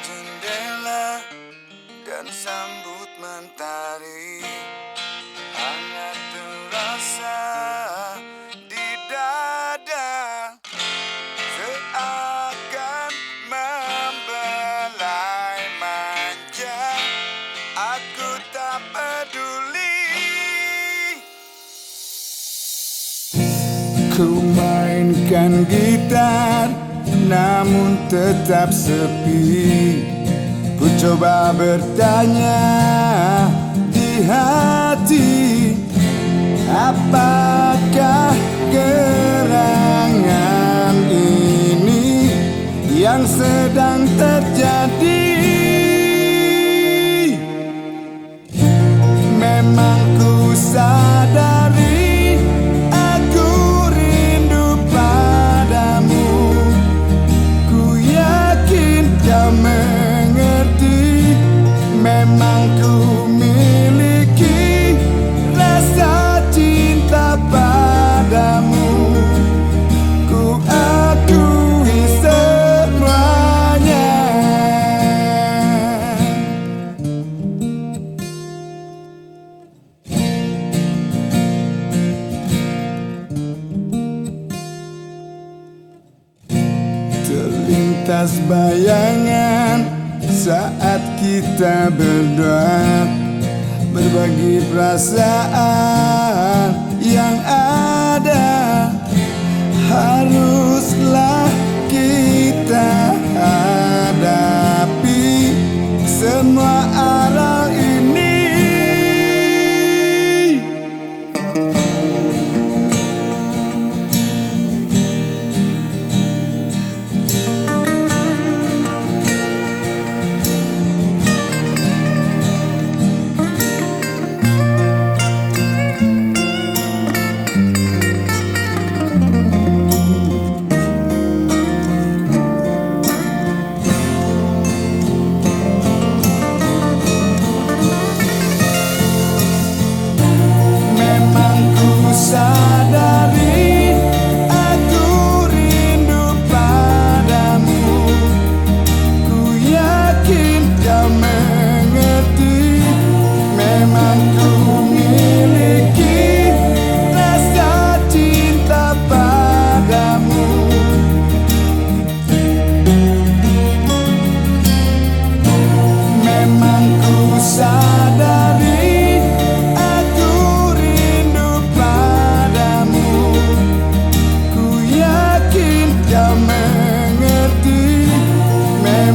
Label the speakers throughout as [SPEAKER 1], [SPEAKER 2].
[SPEAKER 1] jendela dan sambut mentari Hangat terasa di dada Seakan membelai manja. Aku tak peduli. Ku mainkan gitar namun tetap sepi. Ku coba bertanya di hati Apakah gerangan ini yang sedang terjadi sebatas bayangan saat kita berdoa Berbagi perasaan yang ada Haruslah kita ada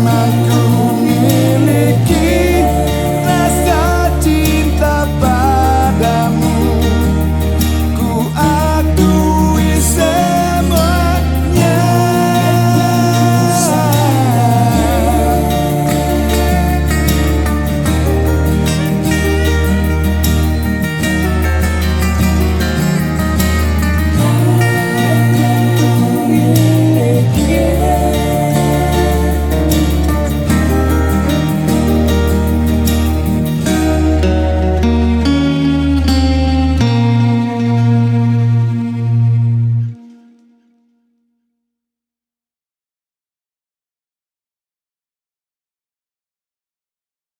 [SPEAKER 1] my